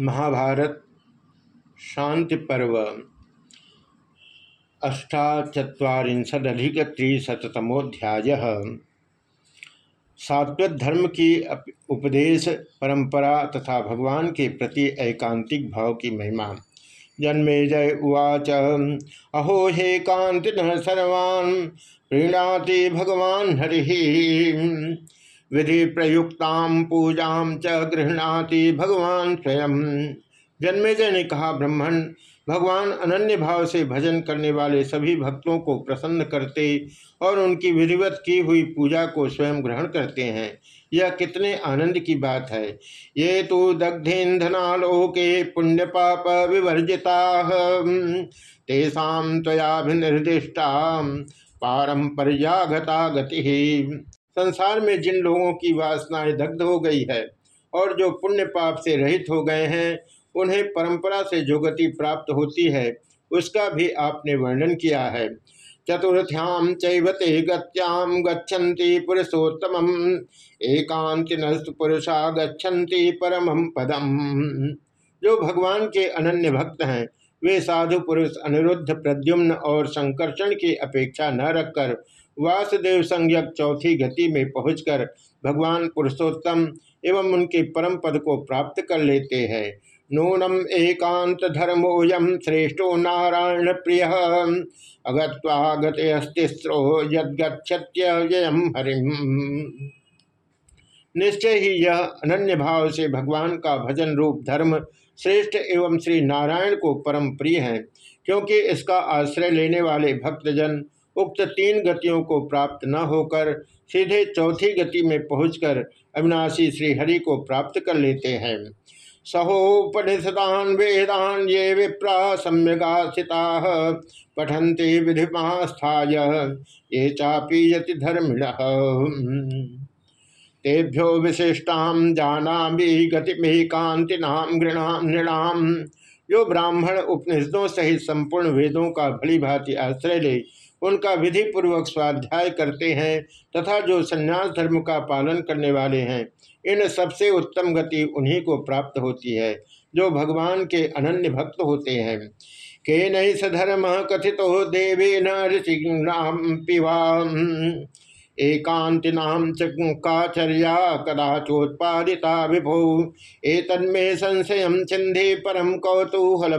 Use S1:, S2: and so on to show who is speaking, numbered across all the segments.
S1: महाभारत, शांति पर्व अष्टाचत्वारिशदधिकत्रिशतमोध्याय सात्वत धर्म की उपदेश, परंपरा तथा भगवान के प्रति एकांतिक भाव की महिमा। जन्मे जय उवाच, अहो हे कांति सर्वान्, प्रीणाति भगवान हरि। विधि प्रयुक्ता पूजा च गृहणाति भगवान स्वयं। जन्मेजय ने कहा, ब्रह्मण, भगवान अनन्य भाव से भजन करने वाले सभी भक्तों को प्रसन्न करते और उनकी विधिवत की हुई पूजा को स्वयं ग्रहण करते हैं। यह कितने आनंद की बात है। ये तो दग्धेन्धनालोके पुण्य पाप विवर्जिता। तेषा तयाभिनिर्दिष्टा पारंपर्यागता गति। संसार में जिन लोगों की वासनाएँ दग्ध हो गई है और जो पुण्य पाप से रहित हो गए हैं, उन्हें परंपरा से जो गति प्राप्त होती है, उसका भी आपने वर्णन किया है। चतुर्थ्याम चैवते गत्याम गच्छन्ति पुरुषोत्तम एकांत नस्तु पुरुषा गच्छन्ति परम पदम। जो भगवान के अनन्य भक्त हैं, वे साधु पुरुष, अनिरुद्ध, प्रद्युम्न और संकर्षण की अपेक्षा न रखकर वासुदेव संज्ञक चौथी गति में पहुंचकर भगवान पुरुषोत्तम एवं उनके परम पद को प्राप्त कर लेते हैं। नूनम एकांत धर्मोयम श्रेष्ठो नारायण प्रिय। अगत्वागतिस्त्रो यदगछत्ययम हरिम। निश्चय ही यह अनन्य भाव से भगवान का भजन रूप धर्म श्रेष्ठ एवं श्री नारायण को परम प्रिय है, क्योंकि इसका आश्रय लेने वाले भक्तजन उक्त तीन गतियों को प्राप्त न होकर सीधे चौथी गति में पहुंचकर अविनाशी श्रीहरि को प्राप्त कर लेते हैं। सहोपनिषदान वेदान ये विप्रा सम्यगास्थिता पठन्ति विधिमास्थाय, ये चापीयति धर्मिण। तेभ्यो विशिष्टा जाना गति में कांति नाम गृणाम नृणाम जो ब्राह्मण उपनिषदों सहित संपूर्ण वेदों का भली भांति आश्रय ले उनका विधि पूर्वक स्वाध्याय करते हैं तथा जो संन्यास धर्म का पालन करने वाले हैं, इन सबसे उत्तम गति उन्हीं को प्राप्त होती है, जो भगवान के अनन्य भक्त होते हैं। के नई सधर्म कथित हो देवे न ऋषिनाम पिवा एकांतिनाम काचर्या कदाचोत्पादिता विभो, एतन्मे संशय चिंधे परम कौतूहल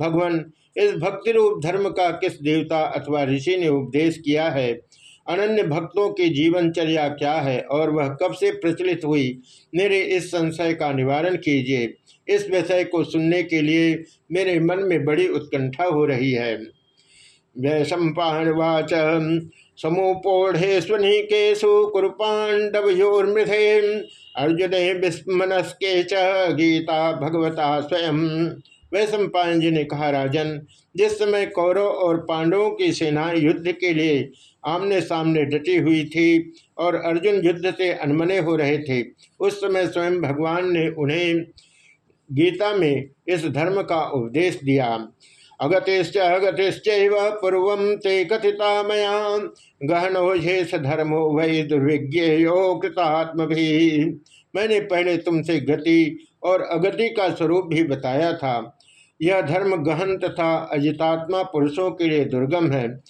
S1: भगवान इस भक्ति रूप धर्म का किस देवता अथवा ऋषि ने उपदेश किया है? अनन्य भक्तों की जीवनचर्या क्या है? और वह कब से प्रचलित हुई? मेरे इस संशय का निवारण कीजिए। इस विषय को सुनने के लिए मेरे मन में बड़ी उत्कंठा हो रही है। वैशंपावाच समूपोढ़े स्वनिकेशु कुरुपांडवयोर्मृधे अर्जुन विस्मनस्के च गीता भगवता स्वयं। सम्पायन जी ने कहा, राजन, जिस समय कौरव और पांडवों की सेनाएँ युद्ध के लिए आमने सामने डटी हुई थी और अर्जुन युद्ध से अनमने हो रहे थे, उस समय स्वयं भगवान ने उन्हें गीता में इस धर्म का उपदेश दिया। अगतिश्च अगतिश्च पूर्व ते कथिता मया। गहनो शेष धर्मो वही दुर्विज्ञेयो कृतात्म भी मैंने पहले तुमसे गति और अगति का स्वरूप भी बताया था। यह धर्म गहन तथा अजितात्मा पुरुषों के लिए दुर्गम है।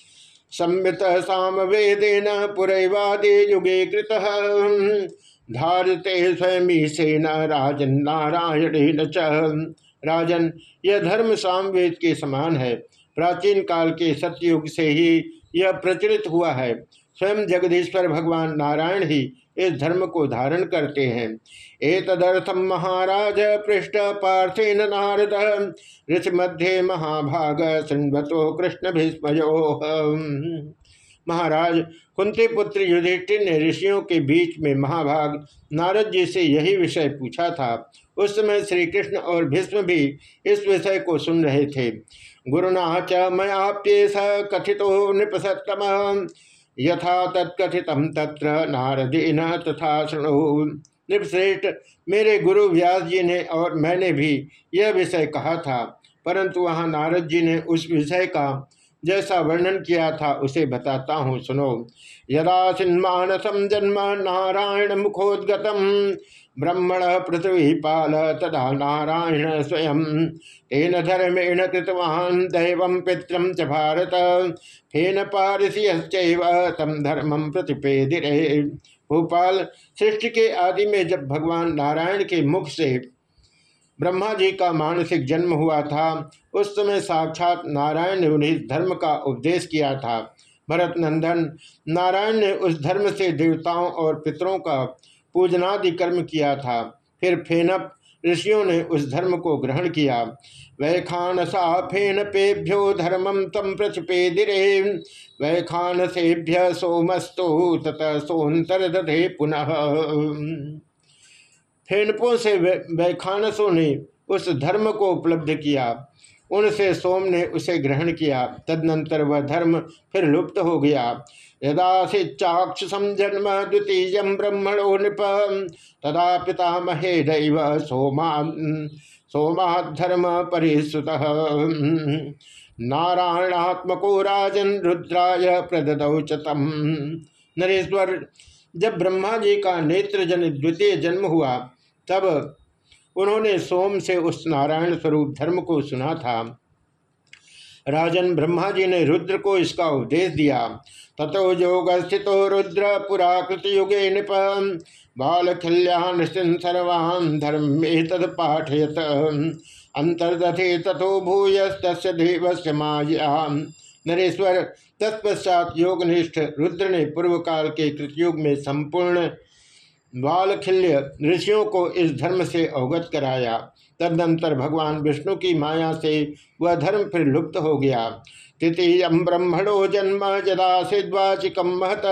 S1: संवित साम वेदेन पुरैवादे युगे कृत। धारते स्वयं सेन राजन नारायण राजन, यह धर्म सामवेद के समान है। प्राचीन काल के सतयुग से ही यह प्रचलित हुआ है। स्वयं जगदीश्वर भगवान नारायण ही इस धर्म को धारण करते हैं। एतदर्थम महाराज पृष्ठ पार्थेन नारद ऋषि मध्य महाभाग सिंहतो कृष्ण भीष्मयो। महाराज, कुंती पुत्र युधिष्ठिर ने ऋषियों के बीच में महाभाग, नारद जी से यही विषय पूछा था। उस समय श्री कृष्ण और भीष्म भी इस विषय को सुन रहे थे। गुरुना च मयाप्ये स कथितो नृपसतम यथा तत्कथित तत्र न तथा शृणु। नृपश्रेष्ठ मेरे गुरु व्यास जी ने और मैंने भी यह विषय कहा था, परंतु वहाँ नारद जी ने उस विषय का जैसा वर्णन किया था, उसे बताता हूँ, सुनो। यदा सिन्मानसम जन्म नारायण मुखोदगतम ब्रह्मण पृथ्वी पाल तदा नारायण स्वयं। तेन धर्मेण कृतवान दैव पितृ च भारत। हेन पारसियश्चैव तम धर्मम प्रतिपेदिरे। भोपाल, सृष्टि के आदि में जब भगवान नारायण के मुख से ब्रह्मा जी का मानसिक जन्म हुआ था, उस समय साक्षात नारायण ने उन्हें धर्म का उपदेश किया था। भरत नंदन नारायण ने उस धर्म से देवताओं और पितरों का पूजनादि कर्म किया था। फिर फेनप ऋषियों ने उस धर्म को ग्रहण किया। वैखान सा फेन पेभ्यो धर्मम तम प्रचपेदिरे वैखान सेभ्य सोमस्तु तथा सोन्तर दधे पुनः। फेनपों से वैखानसों ने उस धर्म को उपलब्ध किया। उनसे सोम ने उसे ग्रहण किया। तदनंतर वह धर्म फिर लुप्त हो गया। यदा चाक्षुषम जन्म द्वितीय ब्रह्मणो नृप। तदा पितामहे दैव सोमा सोमाधर्म परिश्रुत नारायणात्मको राजन रुद्राय प्रददौ चतम नरेश्वर, जब ब्रह्मा जी का नेत्र जन द्वितीय जन्म हुआ, तब उन्होंने सोम से उस नारायण स्वरूप धर्म को सुना था। राजन ब्रह्मा जी ने रुद्र को इसका उपदेश दिया। तथो योग स्थित रुद्र पुराकृत युगे नृप बाल खिल्यान सर्वान धर्म तद पाठयत। अंतर्दथे तथो भूयस्त देव से नरेश्वर, तत्पश्चात योगनिष्ठ रुद्र ने पूर्व काल के कृतयुग में संपूर्ण बालखिल्य ऋषियों को इस धर्म से अवगत कराया। तदनंतर भगवान विष्णु की माया से वह धर्म फिर लुप्त हो गया। तृतीय ब्रह्मणो जन्म जदा सिद्वाचिकम महत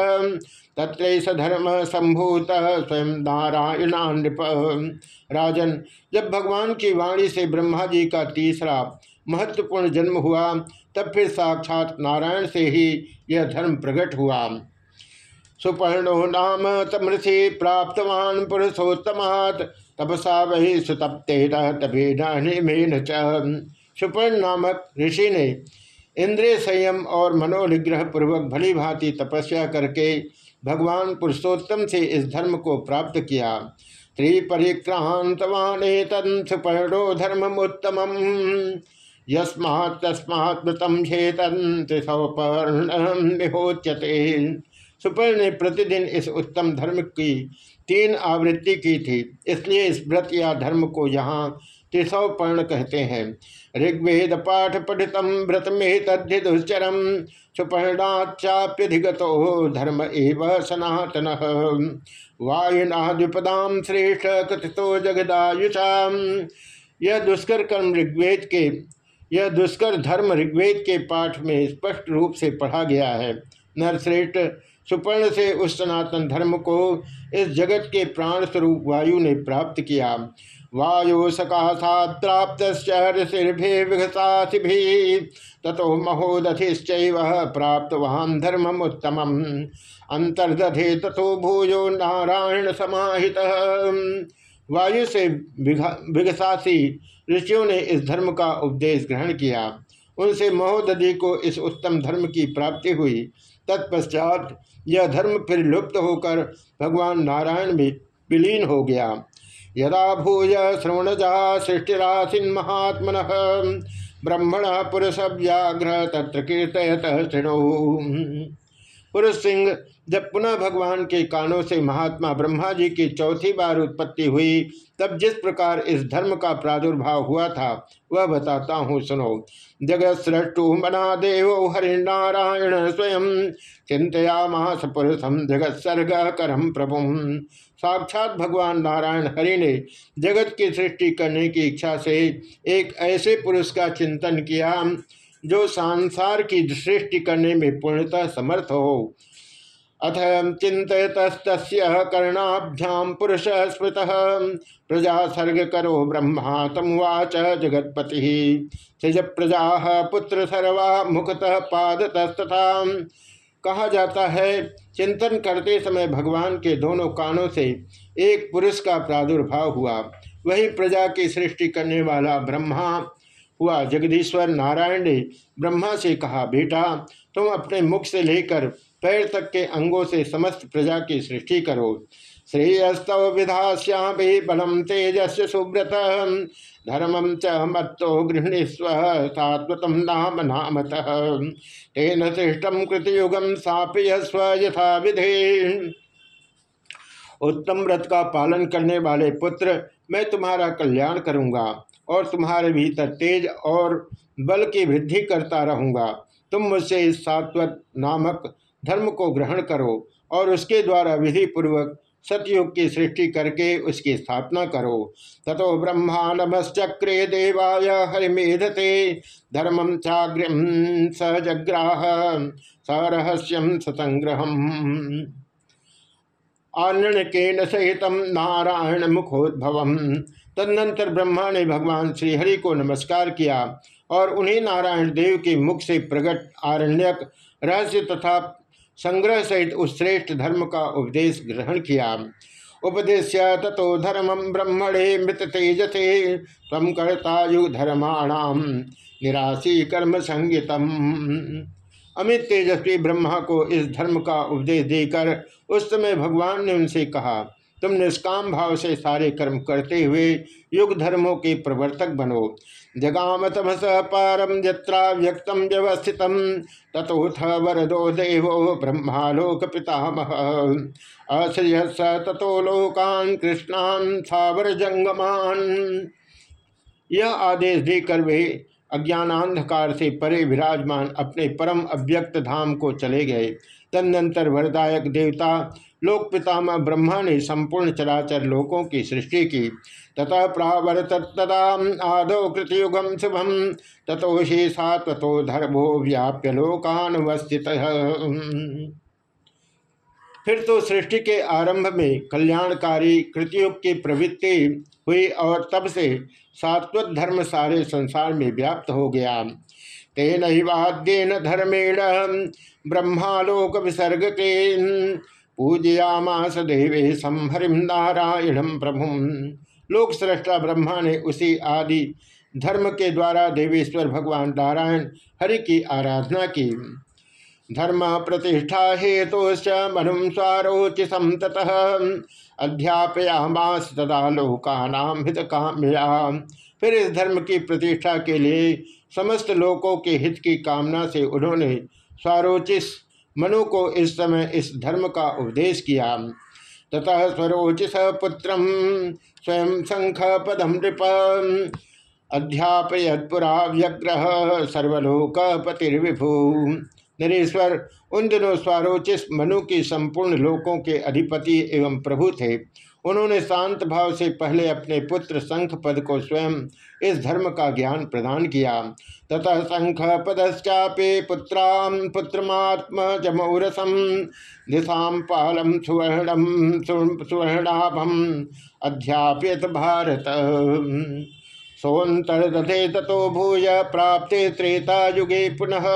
S1: तत्र धर्म संभूत स्वयं नारायणा नृप राजन, जब भगवान की वाणी से ब्रह्मा जी का तीसरा महत्वपूर्ण जन्म हुआ, तब फिर साक्षात नारायण से ही यह धर्म प्रकट हुआ। सुपर्णो नाम तमृषि प्राप्तवान पुरुषोत्तमात्, तपसा वही सुतप्ते तभेन सुपर्ण नामक ऋषि ने इंद्रिय संयम और मनोनिग्रह पूर्वक भली भांति तपस्या करके भगवान पुरुषोत्तम से इस धर्म को प्राप्त किया। त्रिपरिक्रांतवान सुपर्णो धर्मोत्तम यस्मात् तस्मात् मृतम छेतन सुपर ने प्रतिदिन इस उत्तम धर्म की तीन आवृत्ति की थी, इसलिए इस व्रत या धर्म को यहाँ त्रिसव पर्ण कहते हैं। ऋग्वेद पाठ पठित व्रत में तद्धि दुश्चरम सुपर्णाचाप्यधिगत धर्म एव सनातन। वायुनाद्विपदाम श्रेष्ठ कथितो जगदायुषा। यह दुष्कर कर्म ऋग्वेद के, यह दुष्कर धर्म ऋग्वेद के पाठ में स्पष्ट रूप से पढ़ा गया है। नरश्रेष्ठ सुपर्ण से उस सनातन धर्म को इस जगत के प्राण स्वरूप वायु ने प्राप्त किया। वायु सकाशात प्राप्त ऋषिर्भे विघसासी तथो महोदधिश्च प्राप्त वहाँ धर्म उत्तम अंतर्दधे तथो भूयो नारायण समाहित वायु से विघसासी ऋषियों ने इस धर्म का उपदेश ग्रहण किया। उनसे महोदधि को इस उत्तम धर्म की प्राप्ति हुई। तत्पश्चात यह धर्म फिर लुप्त होकर भगवान नारायण में विलीन हो गया। यदा भूय श्रवणजा सृष्टिरासीन महात्मन, ब्रह्मण पुरुष व्याघ्र तत्र कीर्तयत पुरुष सिंह, जब पुनः भगवान के कानों से महात्मा ब्रह्मा जी की चौथी बार उत्पत्ति हुई, तब जिस प्रकार इस धर्म का प्रादुर्भाव हुआ था, वह बताता हूँ, सुनो। जगत सृष्टु मना देव हरिनारायण स्वयं चिंतया महास पुरुषम जगत सर्ग करम प्रभु साक्षात भगवान नारायण हरि ने जगत की सृष्टि करने की इच्छा से एक ऐसे पुरुष का चिंतन किया, जो संसार की सृष्टि करने में पूर्णतः समर्थ हो। अथ चिंतित कर्णाभ्याम पुरुष स्मृत प्रजा सर्ग करो ब्रह्मा तमुवाच जगतपति। सज प्रजा पुत्र सर्वा मुखतः पादतस्तथा। कहा जाता है, चिंतन करते समय भगवान के दोनों कानों से एक पुरुष का प्रादुर्भाव हुआ। वही प्रजा की सृष्टि करने वाला ब्रह्मा हुआ। जगदीश्वर नारायण ने ब्रह्मा से कहा, बेटा, तुम अपने मुख से लेकर पैर तक के अंगों से समस्त प्रजा की सृष्टि करो। श्रेयस्तव विधास्यापि बलम तेजस्य सुव्रत। धर्मम च मत्तो गृहणीस्व सात्वतम नाम नामत। तेन सृष्टम कृतयुगम स्थापयस्व यथा विधे उत्तम व्रत का पालन करने वाले पुत्र, मैं तुम्हारा कल्याण करूँगा और तुम्हारे भीतर तेज और बल की वृद्धि करता रहूँगा। तुम मुझसे इस सात्वत नामक धर्म को ग्रहण करो और उसके द्वारा विधि पूर्वक सतयुग की सृष्टि करके उसकी स्थापना करो। ततो ब्रह्मा नमश्चक्रे देवाय हरिमेधते धर्मम चाग्रम सहजग्राह सरहस्यम सतंग्रह आनण के न सहित नारायण मुखोद्भव तदनंतर ब्रह्मा ने भगवान श्रीहरि को नमस्कार किया और उन्हें नारायण देव के मुख से प्रकट आरण्यक, रहस्य तथा संग्रह सहित उस श्रेष्ठ धर्म का उपदेश ग्रहण किया। उपदेश तथो धर्म ब्रह्मणे मृत तेजसे तम कर्ता युग धर्माणाम निराशी कर्म संगीतम अमित तेजस्वी ब्रह्मा को इस धर्म का उपदेश देकर उस समय भगवान ने उनसे कहा तुम निष्काम भाव से सारे कर्म करते हुए युग धर्मों के प्रवर्तक बनो। जगाम तमस पारम जत्रा व्यक्तम व्यवस्थित तथोथ वरदो देवो ब्रह्मालोक पितामह। अश्रिय स तथो लोकान कृष्णान सावर जंगमान यह आदेश देकर वे अज्ञानांधकार से परे विराजमान अपने परम अव्यक्त धाम को चले गए। तदनंतर वरदायक देवता लोक पितामह ब्रह्मा ने संपूर्ण चराचर लोकों की सृष्टि की। ततः प्रावर्त तदा आदो कृतयुगम शुभम तथोषि सात्वतो धर्मो व्याप्य लोकानुवस्थित। फिर तो सृष्टि के आरंभ में कल्याणकारी कृतयुग की प्रवृत्ति हुई और तब से सात्वत धर्म सारे संसार में व्याप्त हो गया। तेन ही वाद्यन धर्मेण ब्रह्मालोक विसर्ग के पूजयामास देवे संहरिम नारायणम प्रभु। लोक सृष्टा ब्रह्मा ने उसी आदि धर्म के द्वारा देवेश्वर भगवान नारायण हरि की आराधना की। धर्म प्रतिष्ठा हेतु मनु स्वारोचि संतत। अध्यापयामास तदा लोकानाम हित काम्या फिर इस धर्म की प्रतिष्ठा के लिए समस्त लोकों के हित की कामना से उन्होंने स्वारोचिस मनु को इस समय इस धर्म का उपदेश किया। ततः स्वरोचिस पुत्र स्वयं शंख पदम नृप। अध्यापयपुरा व्यग्रह सर्वलोक पतिर्विभु नरेश्वर, उन दिनों स्वारोचिस मनु की संपूर्ण लोकों के अधिपति एवं प्रभु थे। उन्होंने शांत भाव से पहले अपने पुत्र शंख पद को स्वयं इस धर्म का ज्ञान प्रदान किया। ततः शंख पदश्चापे पुत्राम पुत्रमात्म जमौरसम दिशा पालम सुवर्णम सुवर्णाभम अध्यापित भारत। सोन्तर दधे तथो भूय प्राप्ते त्रेता युगे पुनः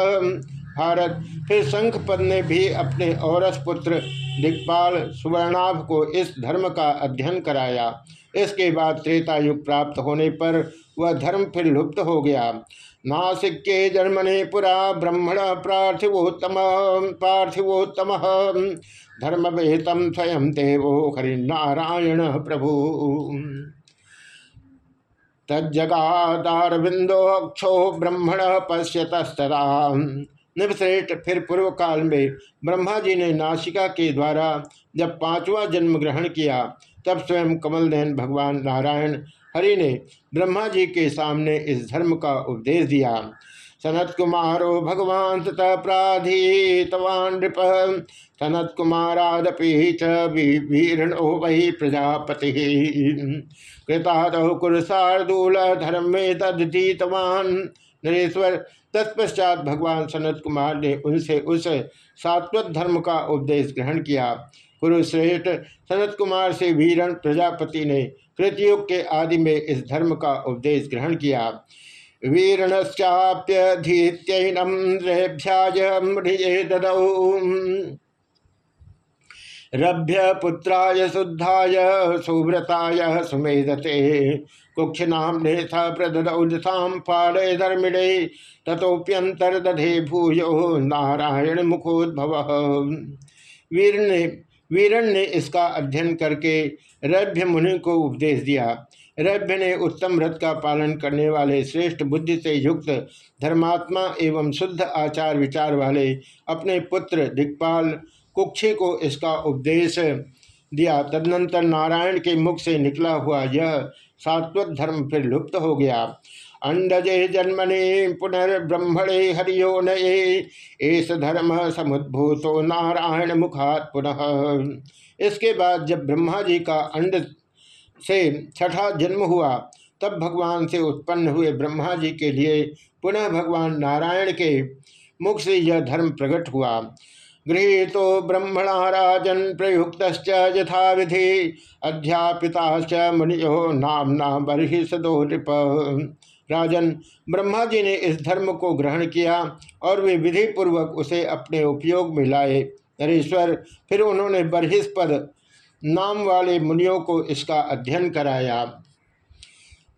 S1: भारत फिर शंख पद ने भी अपने औरस पुत्र दिग्पाल सुवर्णाभ को इस धर्म का अध्ययन कराया। इसके बाद त्रेता युग प्राप्त होने पर वह धर्म फिर लुप्त हो गया। नासिक के जन्मने पुरा ब्रह्मण पार्थिवोत्तम पार्थिवोत्तम। धर्म वेतम स्वयं देवो हरिनारायण प्रभु। तज्जगादारविंदो अक्षो ब्रह्मण पश्यतस्तरा निवश्रेष्ठ फिर पूर्व काल में ब्रह्मा जी ने नासिका के द्वारा जब पांचवा जन्म ग्रहण किया, तब स्वयं कमल नयन भगवान नारायण हरि ने ब्रह्मा जी के सामने इस धर्म का उपदेश दिया। सनत कुमारो भगवान तथा प्राधितवान नृप सनत कुमारादपि वीरणो वही प्रजापति। कृताद कुरसार्दूल धर्म में तदीतवान नरेश्वर, तत्पश्चात भगवान सनत कुमार ने उनसे उस सात्वत धर्म का उपदेश ग्रहण किया। कुरुश्रेष्ठ सनत कुमार से वीरण प्रजापति ने कृतयुग के आदि में इस धर्म का उपदेश ग्रहण किया। वीरणश्चाप्यधीत्यनम रेभ्याय रभ्य पुत्राय शुद्धाय, सुव्रताय सुमेधते। कुक्ष नाम ने प्रदौदसाम पाड़े धर्मिणे। तथोप्यंतर दधे भूयो नारायण मुखोद्भव वीर ने वीरण ने इसका अध्ययन करके रभ्य मुनि को उपदेश दिया। रभ्य ने उत्तम व्रत का पालन करने वाले श्रेष्ठ बुद्धि से युक्त, धर्मात्मा एवं शुद्ध आचार विचार वाले अपने पुत्र दिक्पाल कुक्षे को इसका उपदेश दिया। तदनंतर नारायण के मुख से निकला हुआ यह सात्वत धर्म फिर लुप्त हो गया। अंडजे जन्मने पुनर्ब्रह्मणे हरियो नए धर्म समुद्भूतो नारायण मुखात पुनः। इसके बाद जब ब्रह्मा जी का अंड से छठा जन्म हुआ, तब भगवान से उत्पन्न हुए ब्रह्मा जी के लिए पुनः भगवान नारायण के मुख से यह धर्म प्रकट हुआ। गृहीतो ब्रह्मणा राजन प्रयुक्त यथा विधि अध्यापिता मुनियो नामना सदो नृप राजन ब्रह्मा जी ने इस धर्म को ग्रहण किया और वे विधि पूर्वक उसे अपने उपयोग में लाए। नरेश्वर, फिर उन्होंने बर्हिस्पद नाम वाले मुनियों को इसका अध्ययन कराया।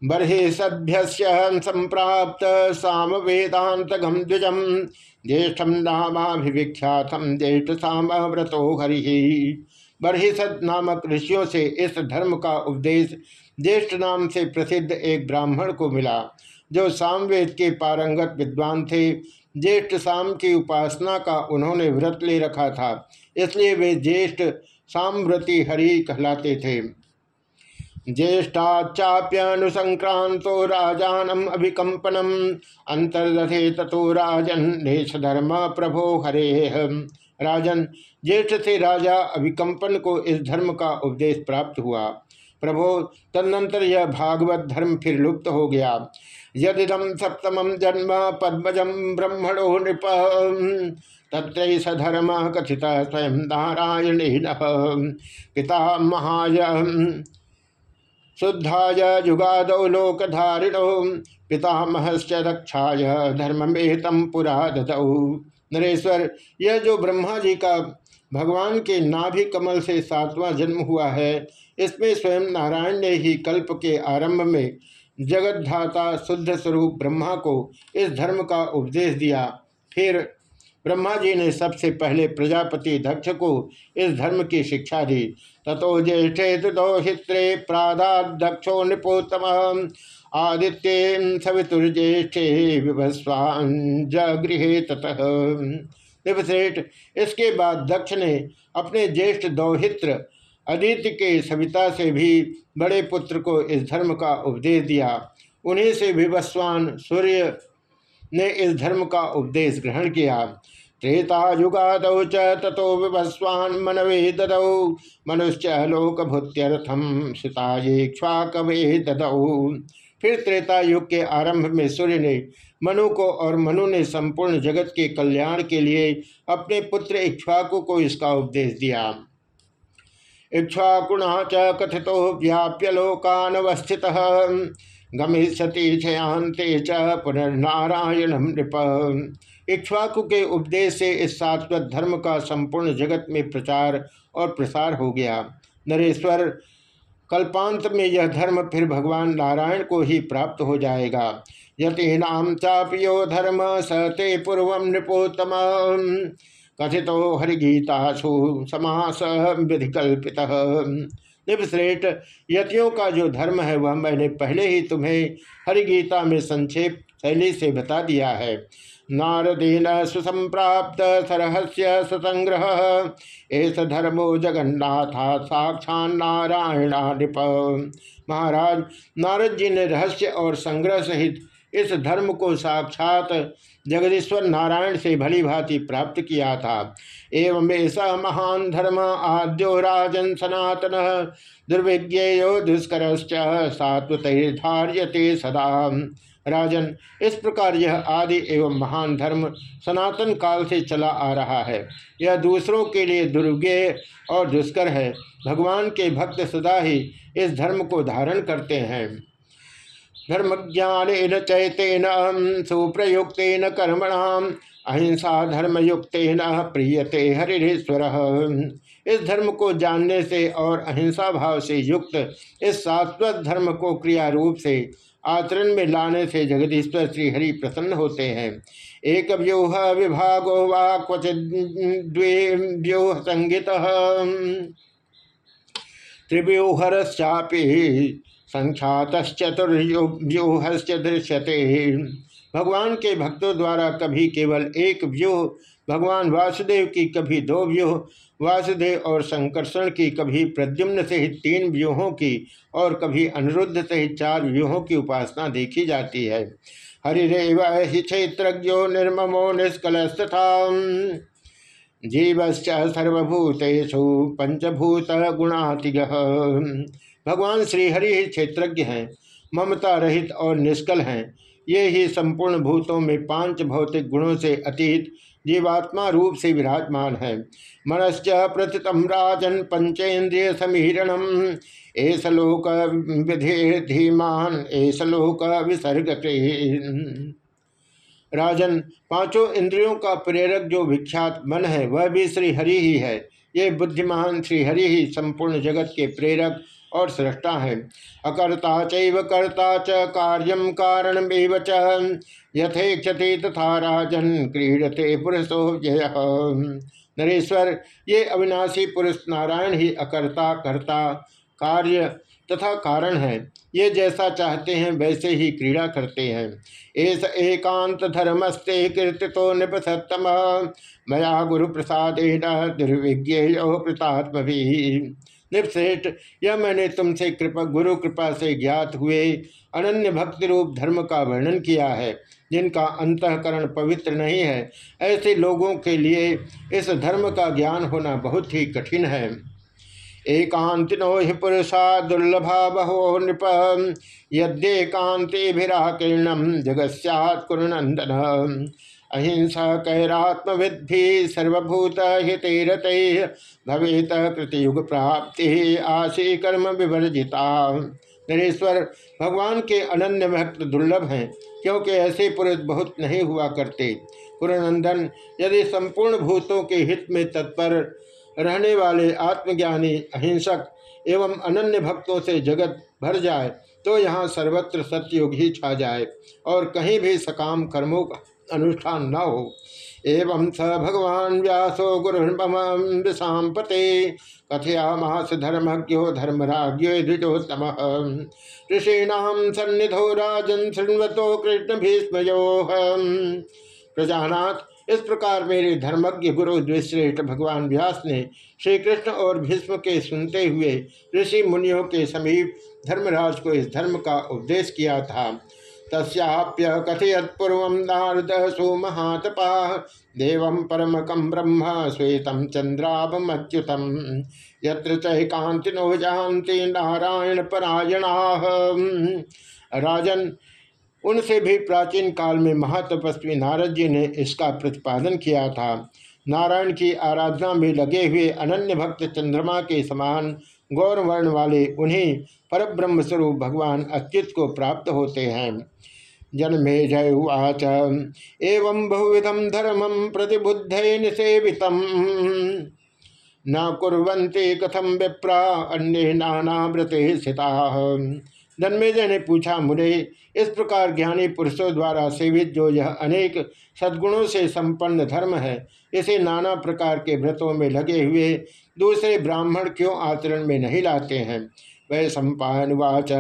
S1: बर्हिसभ्य संप्राप्त साम वेदांत गम द्विजम ज्येष्ठम नामाभिविख्यातम ज्येष्ठ साम व्रतो हरि। बर्हिसद नामक ऋषियों से इस धर्म का उपदेश ज्येष्ठ नाम से प्रसिद्ध एक ब्राह्मण को मिला, जो सामवेद के पारंगत विद्वान थे। ज्येष्ठ साम की उपासना का उन्होंने व्रत ले रखा था, इसलिए वे ज्येष्ठ साम्रति हरि कहलाते थे। ज्येष्ठाचाप्यनुसंक्रांतो राजानम अभिकंपनम अंतर्दधे तथो राजन धर्म प्रभो हरे। राजन। ज्येष्ठ से राजा अभिकंपन को इस धर्म का उपदेश प्राप्त हुआ। प्रभो, तदनंतर यह भागवत धर्म फिर लुप्त हो गया। यदिदम सप्तम जन्म पद्मजम ब्रह्मणो नृप। तत्र धर्म कथित स्वयं नारायण पिता महाय। शुद्धाय युगादौ लोकधारिणो। पितामहश्च दक्षाय धर्ममेतम पुरा दतौ नरेश्वर, यह जो ब्रह्मा जी का भगवान के नाभि कमल से सातवां जन्म हुआ है, इसमें स्वयं नारायण ने ही कल्प के आरंभ में जगतधाता शुद्ध स्वरूप ब्रह्मा को इस धर्म का उपदेश दिया। फिर ब्रह्मा जी ने सबसे पहले प्रजापति दक्ष को इस धर्म की शिक्षा दी। तथो ज्येष्ठे प्रादा दक्षो नृपोत्तम आदित्य सवितुर्ज्येष्ठे विभस्वान जगृहे ततः। विभसेठ इसके बाद दक्ष ने अपने ज्येष्ठ दौहित्र अदित्य के सविता से भी बड़े पुत्र को इस धर्म का उपदेश दिया। उन्हीं से विवस्वान सूर्य ने इस धर्म का उपदेश ग्रहण किया। त्रेता युगादौ च तथो विभस्वान मनवे ददौ, मनुष्य लोकभूत्यर्थम कवे ददौ। फिर त्रेता युग के आरंभ में सूर्य ने मनु को और मनु ने संपूर्ण जगत के कल्याण के लिए अपने पुत्र इक्ष्वाकु को इसका उपदेश दिया। इक्ष्वाकुणा च कथितो व्याप्य लोकानवस्थित, गमिष्यति क्षयांते च पुनर्नारायण नृप। इक्ष्वाकु के उपदेश से इस शाश्वत धर्म का संपूर्ण जगत में प्रचार और प्रसार हो गया। नरेश्वर कल्पांत में यह धर्म फिर भगवान नारायण को ही प्राप्त हो जाएगा। यतीनाम चापियो धर्म सते पूर्व नृपोत्तम। कथितो हरिगीतासु समास विधिकल्पित निपश्रेष्ठ यतियों का जो धर्म है वह मैंने पहले ही तुम्हें हरिगीता में संक्षेप शैली से बता दिया है। नारदीन सुसंप्राप्त सरहस्य सुसंग्रह। एस धर्मो जगन्नाथा साक्षा नारायणा नृप महाराज, नारद जी ने रहस्य और संग्रह सहित इस धर्म को साक्षात जगदीश्वर नारायण से भली भांति प्राप्त किया था। एवं ऐसा महान धर्म आद्यो राजन सनातन दुर्विज्ञेयो दुष्कर सात्वतर्धार्यते सदा। राजन, इस प्रकार यह आदि एवं महान धर्म सनातन काल से चला आ रहा है। यह दूसरों के लिए दुर्गे और दुष्कर है। भगवान के भक्त सदा ही इस धर्म को धारण करते हैं। धर्म ज्ञान चैतेन सुप्रयुक्तेन कर्मणाम, अहिंसा धर्मयुक्त न प्रियते हरिश्वर इस धर्म को जानने से और अहिंसा भाव से युक्त इस शाश्वत धर्म को क्रिया रूप से आचरण में लाने से जगदीश्वर श्रीहरि प्रसन्न होते हैं। एक व्यूह विभागो वा क्वचित द्वे व्यूह संगीत त्रिव्यूहरश्चापि संख्यातश्चतुर्व्यूहश्च दृश्यते। भगवान के भक्तों द्वारा कभी केवल एक व्यूह, भगवान वासुदेव की कभी दो व्यूह, वासुदेव और संकर्षण की कभी प्रद्युम्न सहित तीन व्यूहों की और कभी अनिरुद्ध सहित चार व्यूहों की उपासना देखी जाती है। हरिदेव हि क्षेत्रज्ञो निर्ममो निष्कलस्तथा जीवश्च सर्वभूतेषु पंचभूत गुणातिग। भगवान श्रीहरि ही क्षेत्रज्ञ हैं, ममता रहित और निष्कल हैं। ये ही संपूर्ण भूतों में पाँच भौतिक गुणों से अतीत जीवात्मा रूप से विराजमान है। मनश्च प्रतितम राजन पंचेन्द्रिय समीरणम। एस लोक विधि धीमान एस लोक विसर्ग राजन, पाँचों इंद्रियों का प्रेरक जो विख्यात मन है, वह भी श्री हरि ही है। ये बुद्धिमान श्री हरि ही संपूर्ण जगत के प्रेरक और सृष्टा है। अकर्ता चर्ता च कार्यम कारण यथेक्षति तथा राजन क्रीडते पुरुषो जय नरेश्वर, ये अविनाशी पुरुष नारायण ही अकर्ता, कर्ता, कार्य तथा कारण है। ये जैसा चाहते हैं, वैसे ही क्रीड़ा करते हैं। एस एकांत धर्मस्ते कीर्तितो निपसतम मया गुरु प्रसाद दुर्विज्ञ प्रतात्म भी निपश्रेष्ठ यह मैंने तुमसे कृपा, गुरु कृपा से ज्ञात हुए अनन्य भक्ति रूप धर्म का वर्णन किया है, जिनका अंतकरण पवित्र नहीं है, ऐसे लोगों के लिए इस धर्म का ज्ञान होना बहुत ही कठिन है। एकांतिनो हि पुरुषा दुर्लभा बहो नृप यद्येकांतिभिराकीर्णम जगत अहिंसा कैरात्मविद्धि सर्वभूत हितेरत भवेत कृतियुग प्राप्ति आशी कर्म विवर्जिता। नरेश्वर, भगवान के अनन्य भक्त दुर्लभ हैं, क्योंकि ऐसे पुरुष बहुत नहीं हुआ करते। पुरनंदन यदि संपूर्ण भूतों के हित में तत्पर रहने वाले आत्मज्ञानी, अहिंसक एवं अनन्य भक्तों से जगत भर जाए तो यहाँ सर्वत्र सत्ययुग ही छा जाए, और कहीं भी सकाम कर्मों का अनुष्ठान न हो। एवं स भगवान व्यासो गुरुषाम पते। कथयामास धर्मज्ञो धर्मराज्यो द्विजोत्तम। सन्निधो राजन कृष्ण भीष्मयो प्रजानाथ, इस प्रकार मेरे धर्मज्ञ गुरु द्विश्रेष्ठ भगवान व्यास ने श्री कृष्ण और भीष्म के सुनते हुए ऋषि मुनियों के समीप धर्मराज को इस धर्म का उपदेश किया था। तस्याप्य कथयत पूर्व नारद सुमहातपा, देव परमकम ब्रह्म, श्वेत चंद्रावमच्युतम यत्र चैकांतिनो जानती नारायण परायणा राजन, उनसे भी प्राचीन काल में महातपस्वी नारद जी ने इसका प्रतिपादन किया था। नारायण की आराधना में लगे हुए अनन्य भक्त चंद्रमा के समान गौर वर्ण वाले उन्हीं परब्रह्म स्वरूप भगवान अच्युत को प्राप्त होते हैं। जन्मे जय उच एवं बहुविधम धर्मम प्रतिबुद्ध निषेवित न कुरंते कथम विप्रा अन्य नाना व्रते स्थिता। जन्मेजय ने पूछा मुरे इस प्रकार ज्ञानी पुरुषों द्वारा सेवित जो यह अनेक सद्गुणों से संपन्न धर्म है, इसे नाना प्रकार के व्रतों में लगे हुए दूसरे ब्राह्मण क्यों आचरण में नहीं लाते हैं? वह सम्पावाच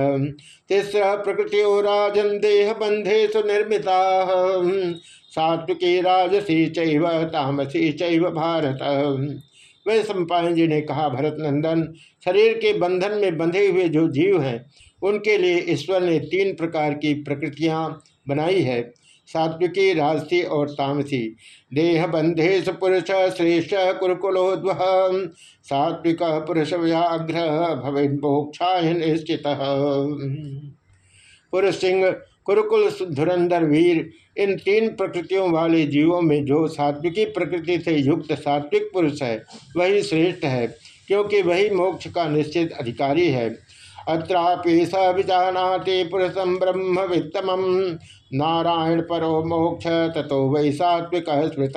S1: तीसरा प्रकृति राजन देह बंधे सुनिर्मिता सात्विकी राजसी चैव, तामसी चैव भारत। वह सम्पायन जी ने कहा भरत नंदन शरीर के बंधन में बंधे हुए जो जीव हैं उनके लिए ईश्वर ने तीन प्रकार की प्रकृतियाँ बनाई है, सात्विकी, राजसी और तामसी। देह बंधेश पुरुष श्रेष्ठ कुरकुलोद्व सात्विक पुरुष व्याघ्र भविमोक्षा निश्चित। पुरुष सिंह, कुरुकुल, धुरंधर, वीर, इन तीन प्रकृतियों वाले जीवों में जो सात्विकी प्रकृति से युक्त सात्विक पुरुष है, वही श्रेष्ठ है, क्योंकि वही मोक्ष का निश्चित अधिकारी है। अत्रापि स विजानाति पुरुषम ब्रह्म वित्तम। नारायण परो मोक्ष, ततो वै सात्विक स्मृत।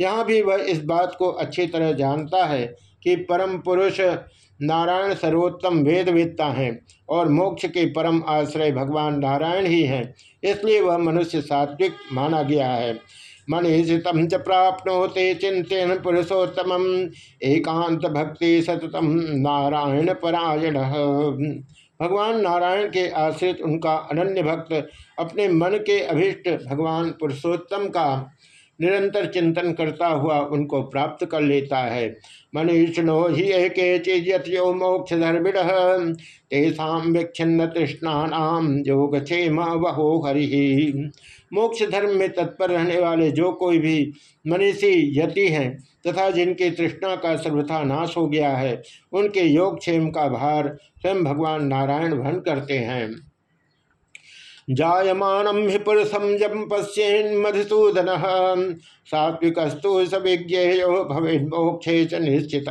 S1: यहाँ भी वह इस बात को अच्छी तरह जानता है कि परम पुरुष नारायण सर्वोत्तम वेदवेत्ता हैं और मोक्ष के परम आश्रय भगवान नारायण ही हैं। इसलिए वह मनुष्य सात्विक माना गया है। मनीषितम च प्राप्नोते चिंतन पुरुषोत्तम एकांत भक्ति सततम नारायण परायण। भगवान नारायण के आश्रित उनका अनन्य भक्त अपने मन के अभिष्ट भगवान पुरुषोत्तम का निरंतर चिंतन करता हुआ उनको प्राप्त कर लेता है। मनीषिणो ही एक चिजो मोक्ष धर्मिण तेषा विच्छिन्न योग योगक्षेम वहो हरि। मोक्ष धर्म में तत्पर रहने वाले जो कोई भी मनीषी यति हैं तथा जिनकी तृष्णा का सर्वथा नाश हो गया है, उनके योगक्षेम का भार स्वयं भगवान नारायण वहन करते हैं। जायमानम हि पुरुषम जब पश्येन मधुसूदन सात्विकस्तु सविज्ञेयो भवे मोक्षे च निश्चित।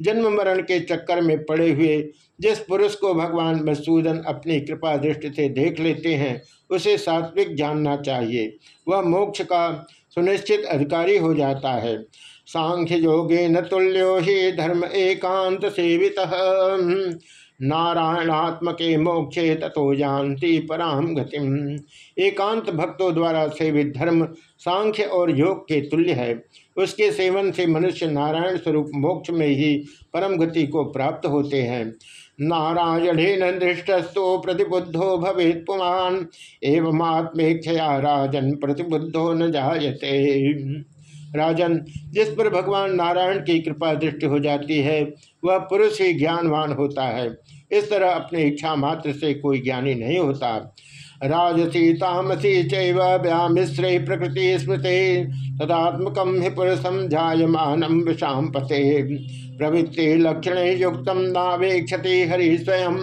S1: जन्म मरण के चक्कर में पड़े हुए जिस पुरुष को भगवान मधुसूदन अपनी कृपा दृष्टि से देख लेते हैं, उसे सात्विक जानना चाहिए। वह मोक्ष का सुनिश्चित अधिकारी हो जाता है। सांख्य योगे न तुल्यो ही धर्म एकांत सेवित। नारायणात्मके मोक्षे तथो जानती पराम गतिम। एकांत भक्तों द्वारा सेवित धर्म सांख्य और योग के तुल्य है। उसके सेवन से मनुष्य नारायण स्वरूप मोक्ष में ही परम गति को प्राप्त होते हैं। नारायण दृष्टस्तु प्रतिबुद्धो भवेत पुमान एवं आत्मेक्षया राजन प्रतिबुद्धो न जायते। राजन, जिस पर भगवान नारायण की कृपा दृष्टि हो जाती है, वह पुरुष ही ज्ञानवान होता है। इस तरह अपनी इच्छा मात्र से कोई ज्ञानी नहीं होता। राजसी तामसी चैव्यामिश्रे प्रकृति स्मृति, तदात्मक हि पुरुषम जायमानम विषाम पते। प्रवृत्ति लक्षण युक्त नावेक्षति हरि स्वयं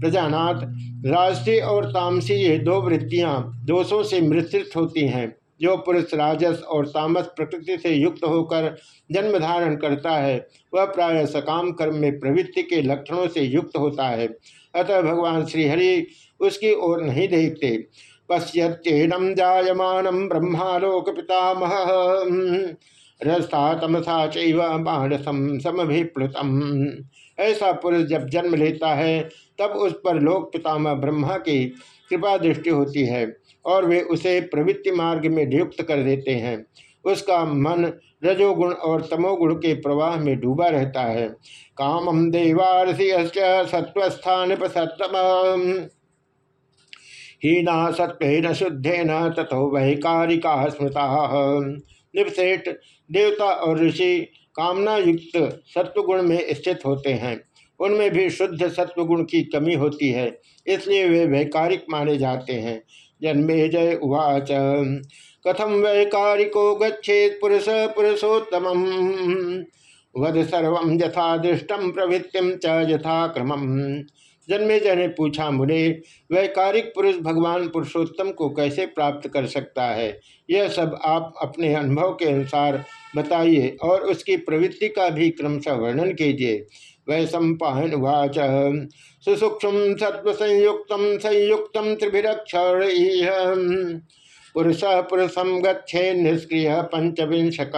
S1: प्रजानाथ, राजसी और तामसी ये दो वृत्तियाँ दोषों से मृत्रित होती हैं, जो पुरुष राजस और तामस प्रकृति से युक्त होकर जन्म धारण करता है, वह प्राय सकाम कर्म में प्रवृत्ति के लक्षणों से युक्त होता है। अतः भगवान श्रीहरि उसकी ओर नहीं देखते। पश्यत्येनम जायमान ब्रह्मालोक पितामह रस्ता तमसा चाणसम समभिप्लुतम। ऐसा पुरुष जब जन्म लेता है, तब उस पर लोक पितामह ब्रह्मा की कृपा दृष्टि होती है और वे उसे प्रवृत्ति मार्ग में नियुक्त कर देते हैं। उसका मन रजोगुण और तमोगुण के प्रवाह में डूबा रहता है। कामम देवारसी सत्वस्थान सत्तम हीना सत्वेन शुद्धेन तथो वैकारिका स्मृता। निपसेठ देवता और ऋषि कामना युक्त सत्वगुण में स्थित होते हैं। उनमें भी शुद्ध सत्वगुण की कमी होती है, इसलिए वे वैकारिक माने जाते हैं। जन्मे जय उवाच। कथम वैकारिको गच्छेत पुरुष पुरुषोत्तम वध सर्व यथा दृष्टम प्रवृत्तिम च यथा क्रमम जन्मे जय ने पूछा मुने वैकारिक पुरुष भगवान पुरुषोत्तम को कैसे प्राप्त कर सकता है? यह सब आप अपने अनुभव के अनुसार बताइए और उसकी प्रवृत्ति का भी क्रमशः वर्णन कीजिए। वै सम्पाहन वाच। सुसूक्ष्म सत्व संयुक्त संयुक्त त्रिभिरक्षर। पुरुष पुरुषम गच्छे निष्क्रिय पंचविंशक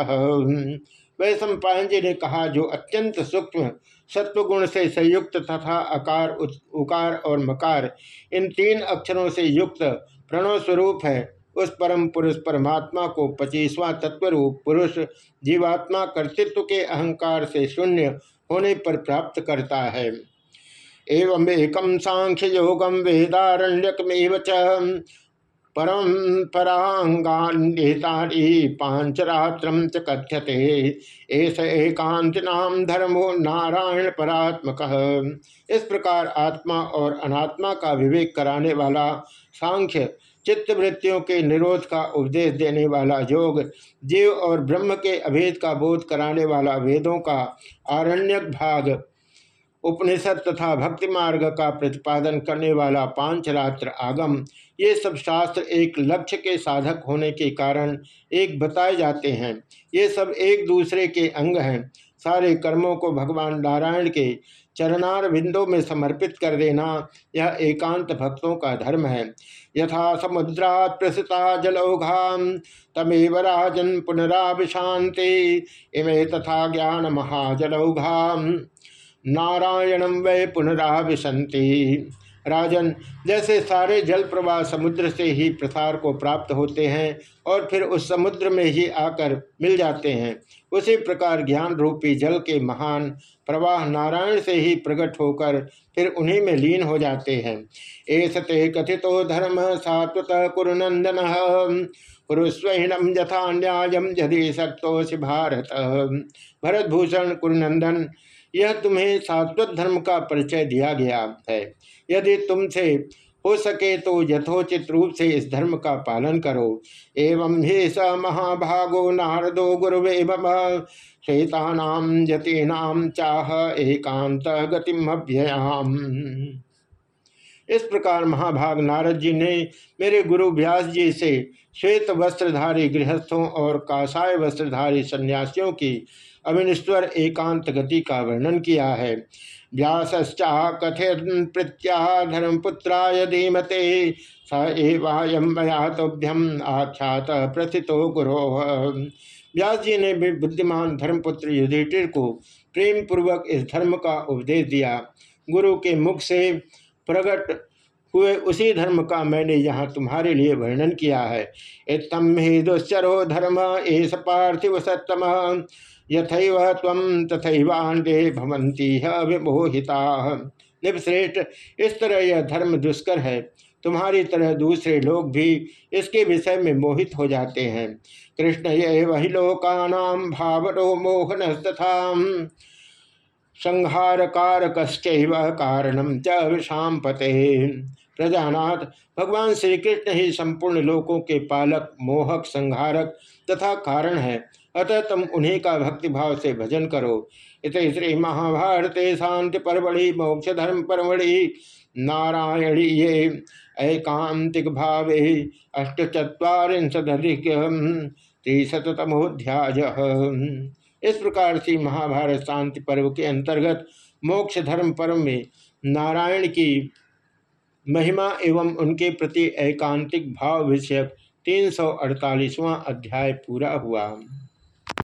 S1: वै सम्पायन जी ने कहा, जो अत्यंत सूक्ष्म सत्वगुण से संयुक्त तथा अकार उकार और मकार, इन तीन अक्षरों से युक्त प्रणव स्वरूप है। उस परम पुरुष परमात्मा को पच्चीसवां तत्वरूप पुरुष जीवात्मा कर्तृत्व के अहंकार से शून्य होने पर प्राप्त करता है। एवं एकम सांख्य योगम वेदारण्यकमेव परम परांगान्यतारी पांचरात्रम कथ्यते। ऐस एकांत नाम धर्मो नारायण परात्मक। इस प्रकार आत्मा और अनात्मा का विवेक कराने वाला, सांख्य, चित्तवृत्तियों के निरोध का उपदेश देने वाला योग, जीव और ब्रह्म के अभेद का बोध कराने वाला वेदों का आरण्यक भाग उपनिषद तथा भक्ति मार्ग का प्रतिपादन करने वाला पांचरात्र आगम, ये सब शास्त्र एक लक्ष्य के साधक होने के कारण एक बताए जाते हैं। ये सब एक दूसरे के अंग हैं। सारे कर्मों को भगवान नारायण के चरणार बिंदों में समर्पित कर देना यह एकांत भक्तों का धर्म है। यथा समुद्रा प्रसता जलौघा, तमेव राजन पुनराभिशांति इमे तथा ज्ञान महाजलौघा नारायणम वै पुनराभिशंति राजन, जैसे सारे जल प्रवाह समुद्र से ही प्रसार को प्राप्त होते हैं और फिर उस समुद्र में ही आकर मिल जाते हैं, उसी प्रकार ज्ञान रूपी जल के महान प्रवाह नारायण से ही प्रकट होकर फिर उन्हीं में लीन हो जाते हैं। एस ते कथितो धर्म सात्वत कुरुनंदन पुरुस्वहीनम यथा न्यायम यदि सत्तोषि भारत। भरतभूषण, कुरुनंदन यह तुम्हें सात्वत धर्म का परिचय दिया गया है। यदि तुमसे हो सके तो यथोचित रूप से इस धर्म का पालन करो। एवं ही स महाभागो नारदो गुरुवे श्वेतानाम यतीनाम चाह एकांत गतिम अभ्ययाम। इस प्रकार महाभाग नारद जी ने मेरे गुरु व्यास जी से श्वेत वस्त्रधारी गृहस्थों और काषाय वस्त्रधारी सन्यासियों की अविनिश्वर एकांत गति का वर्णन किया है। व्यासश्चा कथिन प्रत्या धर्मपुत्राय धीमते, स एवायम मयातोभ्यम आख्यात प्रथितो गुरो। व्यास जी ने भी बुद्धिमान धर्मपुत्र युधिष्ठिर को प्रेम पूर्वक इस धर्म का उपदेश दिया। गुरु के मुख से प्रकट हुए उसी धर्म का मैंने यहाँ तुम्हारे लिए वर्णन किया है। इतम ही दुश्चरो धर्म एस पार्थिव सत्तम। यथैव तम तथैवांडे भवंती विमोहिता। निपश्रेष्ठ इस तरह यह धर्म दुष्कर है। तुम्हारी तरह दूसरे लोग भी इसके विषय में मोहित हो जाते हैं। कृष्ण, ये वही लोकानाम भावनो मोहन तथा संहार कारक कारणम च विषाम पते। प्रजानाथ। भगवान श्री कृष्ण ही संपूर्ण लोकों के पालक, मोहक, संहारक तथा कारण है। अतः तुम उन्हीं का भक्तिभाव से भजन करो। इत श्री महाभारत शांति परवड़ी मोक्ष धर्म परवड़ी नारायणी ये ऐकांतिक भाव अष्टचत्वारिशदिक त्रिशतमोध्याय इस प्रकार से महाभारत शांति पर्व के अंतर्गत मोक्ष धर्म पर्व में नारायण की महिमा एवं उनके प्रति एकांतिक भाव विषयक तीन सौ अध्याय पूरा हुआ।